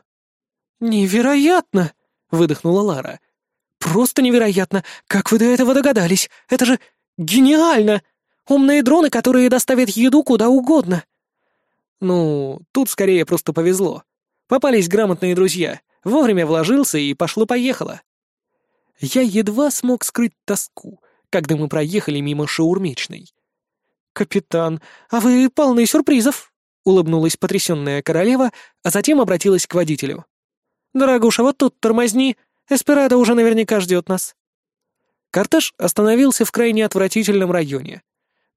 «Невероятно!» — выдохнула Лара. «Просто невероятно! Как вы до этого догадались? Это же Гениально! Умные дроны, которые доставят еду куда угодно. Ну, тут скорее просто повезло. Попались грамотные друзья. Вовремя вложился и пошло-поехало. Я едва смог скрыть тоску, когда мы проехали мимо шаурмечной. «Капитан, а вы полны сюрпризов», — улыбнулась потрясенная королева, а затем обратилась к водителю. «Дорогуша, вот тут тормозни, Эсперадо уже наверняка ждет нас». Кортеж остановился в крайне отвратительном районе.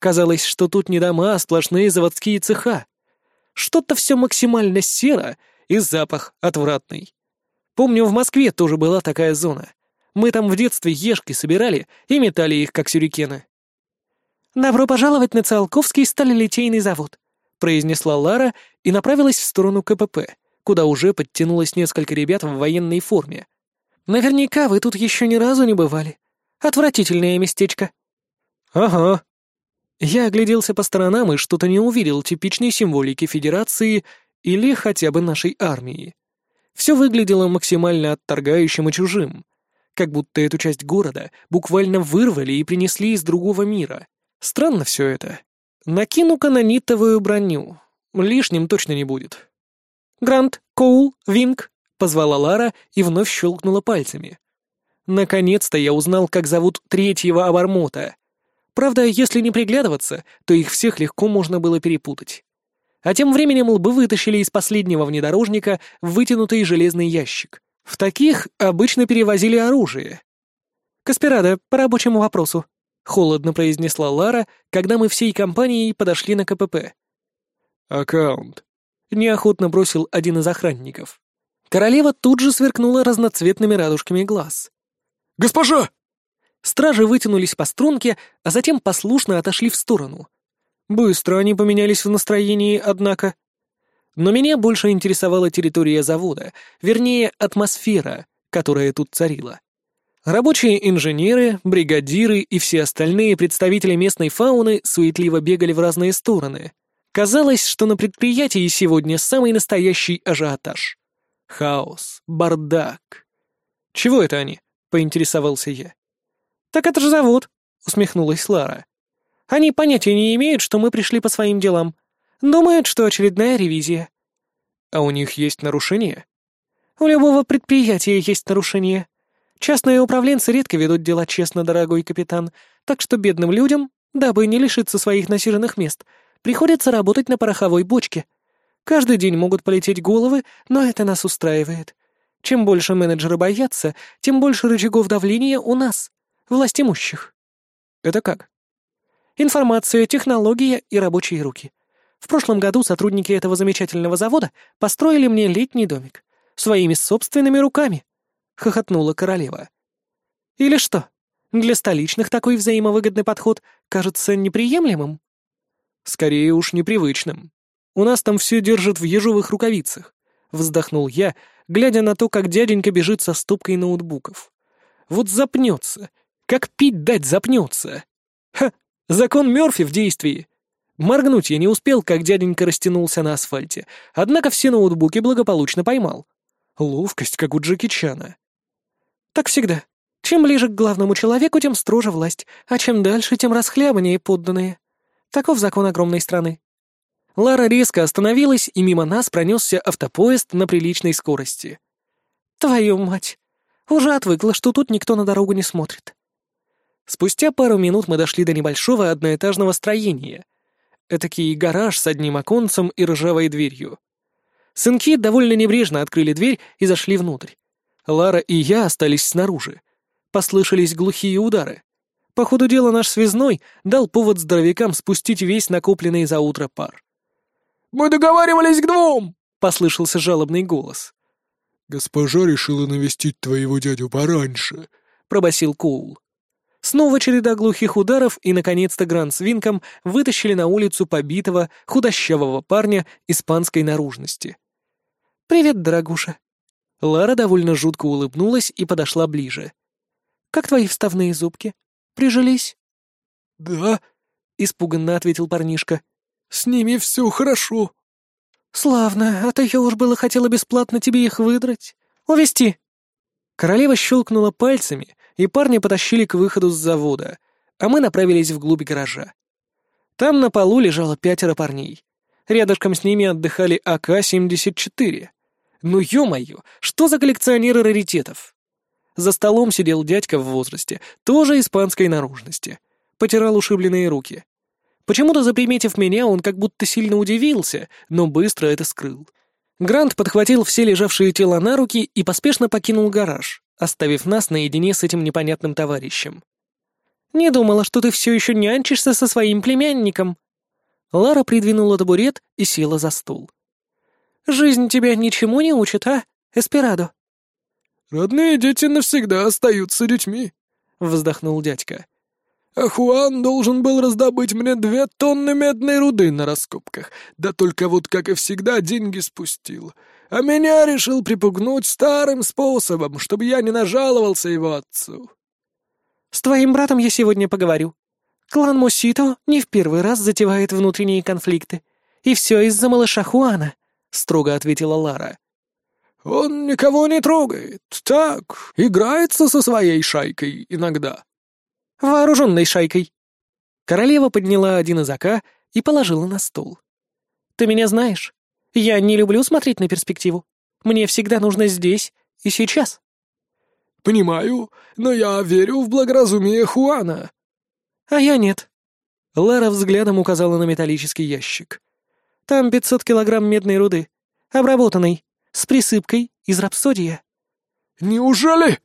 Казалось, что тут не дома, а сплошные заводские цеха. Что-то все максимально серо и запах отвратный. Помню, в Москве тоже была такая зона. Мы там в детстве ешки собирали и метали их, как сюрикены. «Добро пожаловать на Циолковский сталелитейный завод», произнесла Лара и направилась в сторону КПП, куда уже подтянулось несколько ребят в военной форме. «Наверняка вы тут еще ни разу не бывали. Отвратительное местечко». «Ага». Я огляделся по сторонам и что-то не увидел типичной символики Федерации или хотя бы нашей армии. Все выглядело максимально отторгающим и чужим, как будто эту часть города буквально вырвали и принесли из другого мира. Странно все это. Накину-ка на нитовую броню. Лишним точно не будет. «Грант, Коул, Винг», — позвала Лара и вновь щелкнула пальцами. Наконец-то я узнал, как зовут третьего обормота. Правда, если не приглядываться, то их всех легко можно было перепутать. А тем временем лбы вытащили из последнего внедорожника вытянутый железный ящик. В таких обычно перевозили оружие. «Каспирада, по рабочему вопросу», — холодно произнесла Лара, когда мы всей компанией подошли на КПП. «Аккаунт», — неохотно бросил один из охранников. Королева тут же сверкнула разноцветными радужками глаз. «Госпожа!» Стражи вытянулись по струнке, а затем послушно отошли в сторону. Быстро они поменялись в настроении, однако. Но меня больше интересовала территория завода, вернее, атмосфера, которая тут царила. Рабочие инженеры, бригадиры и все остальные представители местной фауны суетливо бегали в разные стороны. Казалось, что на предприятии сегодня самый настоящий ажиотаж. Хаос, бардак. «Чего это они?» — поинтересовался я. «Так это же завод», — усмехнулась Лара. «Они понятия не имеют, что мы пришли по своим делам. Думают, что очередная ревизия». «А у них есть нарушения?» «У любого предприятия есть нарушения. Частные управленцы редко ведут дела честно, дорогой капитан, так что бедным людям, дабы не лишиться своих насиженных мест, приходится работать на пороховой бочке. Каждый день могут полететь головы, но это нас устраивает. Чем больше менеджеры боятся, тем больше рычагов давления у нас, власть имущих. Это как? Информация, технология и рабочие руки. В прошлом году сотрудники этого замечательного завода построили мне летний домик. Своими собственными руками. Хохотнула королева. Или что? Для столичных такой взаимовыгодный подход кажется неприемлемым? Скорее уж непривычным. У нас там все держат в ежовых рукавицах. Вздохнул я, глядя на то, как дяденька бежит со стопкой ноутбуков. Вот запнется. Как пить дать запнется. Ха! Закон Мёрфи в действии. Моргнуть я не успел, как дяденька растянулся на асфальте, однако все ноутбуки благополучно поймал. Ловкость, как у Джеки Чана. Так всегда. Чем ближе к главному человеку, тем строже власть, а чем дальше, тем расхлябаннее подданные. Таков закон огромной страны. Лара резко остановилась, и мимо нас пронесся автопоезд на приличной скорости. «Твою мать! Уже отвыкла, что тут никто на дорогу не смотрит». Спустя пару минут мы дошли до небольшого одноэтажного строения. Этакий гараж с одним оконцем и ржавой дверью. Сынки довольно небрежно открыли дверь и зашли внутрь. Лара и я остались снаружи. Послышались глухие удары. По ходу дела наш связной дал повод здоровякам спустить весь накопленный за утро пар. «Мы договаривались к двум!» — послышался жалобный голос. «Госпожа решила навестить твоего дядю пораньше», — пробасил Коул. Снова череда глухих ударов, и, наконец-то, Гранд с Винком вытащили на улицу побитого, худощавого парня испанской наружности. «Привет, дорогуша». Лара довольно жутко улыбнулась и подошла ближе. «Как твои вставные зубки? Прижились?» «Да», — испуганно ответил парнишка. С ними все хорошо». «Славно, а то я уж было хотела бесплатно тебе их выдрать. Увести!» Королева щелкнула пальцами, и парни потащили к выходу с завода, а мы направились вглубь гаража. Там на полу лежало пятеро парней. Рядышком с ними отдыхали АК-74. Ну ё-моё, что за коллекционеры раритетов? За столом сидел дядька в возрасте, тоже испанской наружности. Потирал ушибленные руки. Почему-то, заприметив меня, он как будто сильно удивился, но быстро это скрыл. Грант подхватил все лежавшие тела на руки и поспешно покинул гараж, оставив нас наедине с этим непонятным товарищем. «Не думала, что ты все еще нянчишься со своим племянником». Лара придвинула табурет и села за стол. «Жизнь тебя ничему не учит, а, Эсперадо?» «Родные дети навсегда остаются детьми», — вздохнул дядька. А Хуан должен был раздобыть мне две тонны медной руды на раскопках, да только вот, как и всегда, деньги спустил. А меня решил припугнуть старым способом, чтобы я не нажаловался его отцу. «С твоим братом я сегодня поговорю. Клан Мусито не в первый раз затевает внутренние конфликты. И все из-за малыша Хуана», — строго ответила Лара. «Он никого не трогает. Так, играется со своей шайкой иногда», Вооруженной шайкой!» Королева подняла один из АК и положила на стол. «Ты меня знаешь. Я не люблю смотреть на перспективу. Мне всегда нужно здесь и сейчас». «Понимаю, но я верю в благоразумие Хуана». «А я нет». Лара взглядом указала на металлический ящик. «Там пятьсот килограмм медной руды, обработанной, с присыпкой из рапсодия». «Неужели?»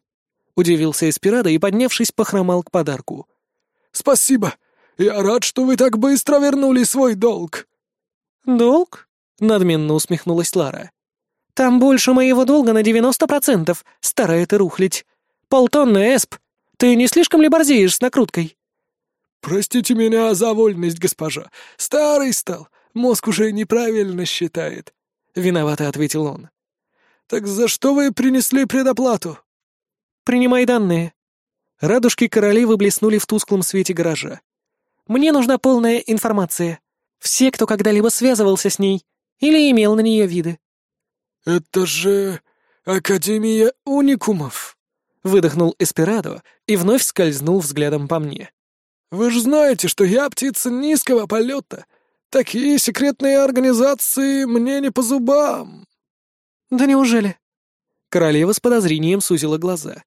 Удивился Эспирадо и, поднявшись, похромал к подарку. «Спасибо! Я рад, что вы так быстро вернули свой долг!» «Долг?» — надменно усмехнулась Лара. «Там больше моего долга на девяносто процентов, старая ты рухлить. Полтонны, Эсп. Ты не слишком ли борзеешь с накруткой?» «Простите меня за вольность, госпожа. Старый стал, мозг уже неправильно считает», — виновато ответил он. «Так за что вы принесли предоплату?» «Принимай данные». Радужки королевы блеснули в тусклом свете гаража. «Мне нужна полная информация. Все, кто когда-либо связывался с ней или имел на нее виды». «Это же Академия уникумов», — выдохнул Эсперадо и вновь скользнул взглядом по мне. Вы же знаете, что я птица низкого полета. Такие секретные организации мне не по зубам». «Да неужели?» Королева с подозрением сузила глаза.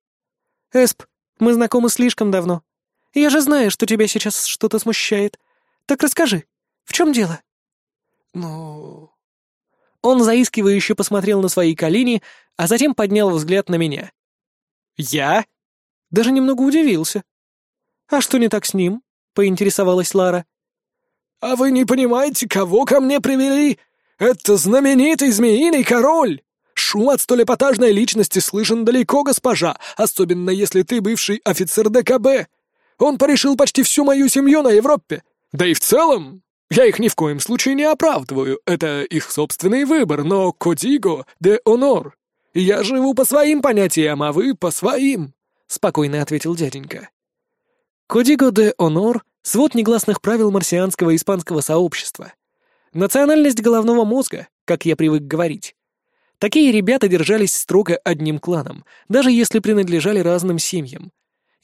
«Эсп, мы знакомы слишком давно. Я же знаю, что тебя сейчас что-то смущает. Так расскажи, в чем дело?» «Ну...» Он заискивающе посмотрел на свои колени, а затем поднял взгляд на меня. «Я?» Даже немного удивился. «А что не так с ним?» — поинтересовалась Лара. «А вы не понимаете, кого ко мне привели? Это знаменитый змеиный король! Шум от столь эпатажной личности слышен далеко, госпожа, особенно если ты бывший офицер ДКБ. Он порешил почти всю мою семью на Европе. Да и в целом, я их ни в коем случае не оправдываю, это их собственный выбор, но Кодиго де Онор. Я живу по своим понятиям, а вы по своим», — спокойно ответил дяденька. Кодиго де Онор — свод негласных правил марсианского испанского сообщества. Национальность головного мозга, как я привык говорить. Такие ребята держались строго одним кланом, даже если принадлежали разным семьям.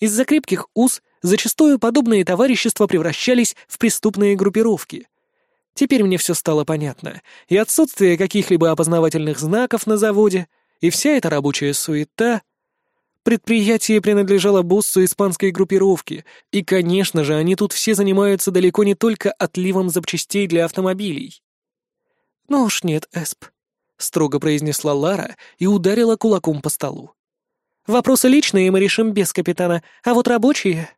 Из-за крепких уз зачастую подобные товарищества превращались в преступные группировки. Теперь мне все стало понятно, и отсутствие каких-либо опознавательных знаков на заводе, и вся эта рабочая суета — Предприятие принадлежало боссу испанской группировки, и, конечно же, они тут все занимаются далеко не только отливом запчастей для автомобилей. «Ну уж нет, Эсп», — строго произнесла Лара и ударила кулаком по столу. «Вопросы личные мы решим без капитана, а вот рабочие...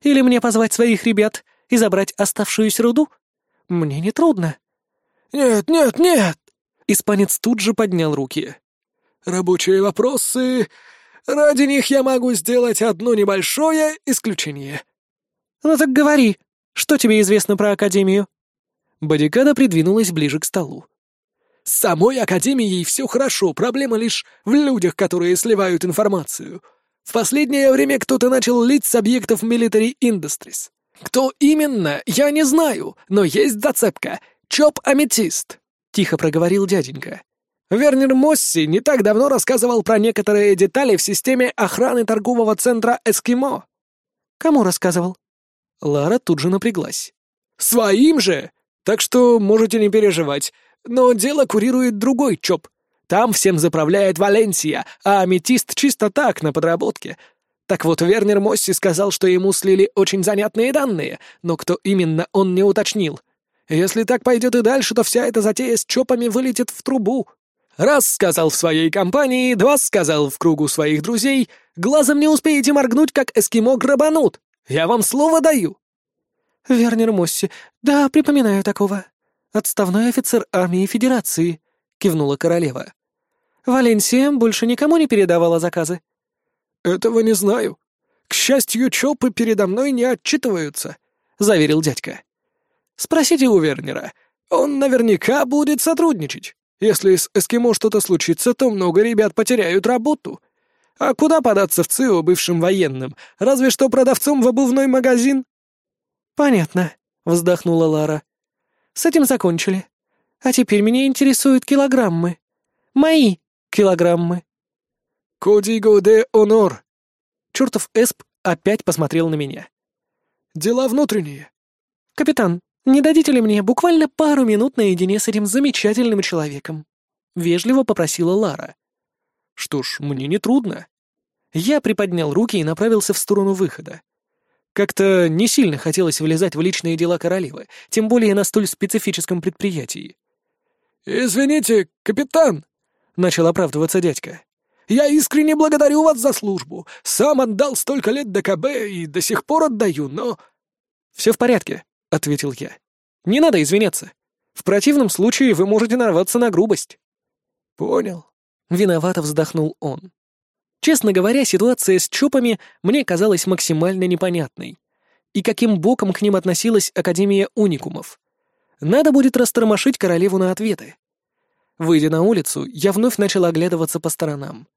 Или мне позвать своих ребят и забрать оставшуюся руду? Мне не трудно». «Нет, нет, нет!» Испанец тут же поднял руки. «Рабочие вопросы Ради них я могу сделать одно небольшое исключение». «Ну так говори, что тебе известно про Академию?» Бодикада придвинулась ближе к столу. «С самой Академией все хорошо, проблема лишь в людях, которые сливают информацию. В последнее время кто-то начал лить с объектов Military Industries. Кто именно, я не знаю, но есть зацепка. Чоп-аметист», — тихо проговорил дяденька. Вернер Мосси не так давно рассказывал про некоторые детали в системе охраны торгового центра «Эскимо». Кому рассказывал? Лара тут же напряглась. «Своим же! Так что можете не переживать. Но дело курирует другой ЧОП. Там всем заправляет Валенсия, а аметист чисто так, на подработке. Так вот, Вернер Мосси сказал, что ему слили очень занятные данные, но кто именно, он не уточнил. Если так пойдет и дальше, то вся эта затея с ЧОПами вылетит в трубу. Раз сказал в своей компании, два сказал в кругу своих друзей, глазом не успеете моргнуть, как эскимо грабанут. Я вам слово даю». «Вернер Мосси, да, припоминаю такого. Отставной офицер армии Федерации», — кивнула королева. «Валенсия больше никому не передавала заказы?» «Этого не знаю. К счастью, ЧОПы передо мной не отчитываются», — заверил дядька. «Спросите у Вернера. Он наверняка будет сотрудничать». Если с эскимо что-то случится, то много ребят потеряют работу. А куда податься в ЦИО бывшим военным? Разве что продавцом в обувной магазин?» «Понятно», — вздохнула Лара. «С этим закончили. А теперь меня интересуют килограммы. Мои килограммы». «Кодиго де онор». Чертов Эсп опять посмотрел на меня. «Дела внутренние». «Капитан, не дадите ли мне буквально пару минут наедине с этим замечательным человеком?» — вежливо попросила Лара. «Что ж, мне не трудно». Я приподнял руки и направился в сторону выхода. Как-то не сильно хотелось влезать в личные дела королевы, тем более на столь специфическом предприятии. «Извините, капитан!» — начал оправдываться дядька. «Я искренне благодарю вас за службу. Сам отдал столько лет ДКБ и до сих пор отдаю, но...» «Все в порядке», — ответил я. «Не надо извиняться. В противном случае вы можете нарваться на грубость». «Понял», — виновато вздохнул он. Честно говоря, ситуация с ЧОПами мне казалась максимально непонятной. И каким боком к ним относилась Академия Уникумов? Надо будет растормошить королеву на ответы. Выйдя на улицу, я вновь начал оглядываться по сторонам.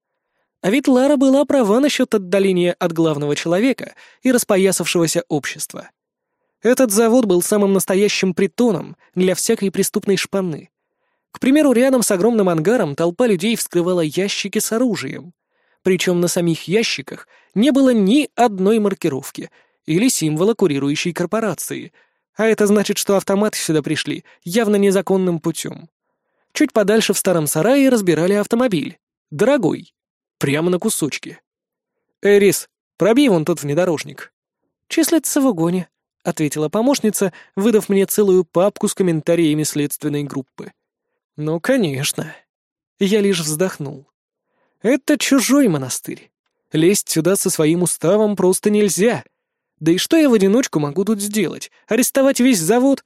А ведь Лара была права насчет отдаления от главного человека и распоясавшегося общества. Этот завод был самым настоящим притоном для всякой преступной шпаны. К примеру, рядом с огромным ангаром толпа людей вскрывала ящики с оружием. Причем на самих ящиках не было ни одной маркировки или символа курирующей корпорации, а это значит, что автоматы сюда пришли явно незаконным путем. Чуть подальше в старом сарае разбирали автомобиль. Дорогой. Прямо на кусочки. «Эрис, пробей вон тот внедорожник». «Числится в угоне», — ответила помощница, выдав мне целую папку с комментариями следственной группы. «Ну, конечно». Я лишь вздохнул. Это чужой монастырь. Лезть сюда со своим уставом просто нельзя. Да и что я в одиночку могу тут сделать? Арестовать весь завод?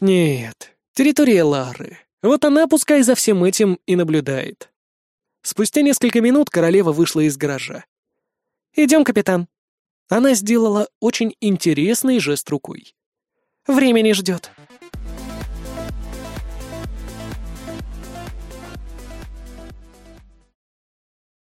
Нет, территория Лары. Вот она пускай за всем этим и наблюдает. Спустя несколько минут королева вышла из гаража. «Идем, капитан». Она сделала очень интересный жест рукой. «Время не ждет».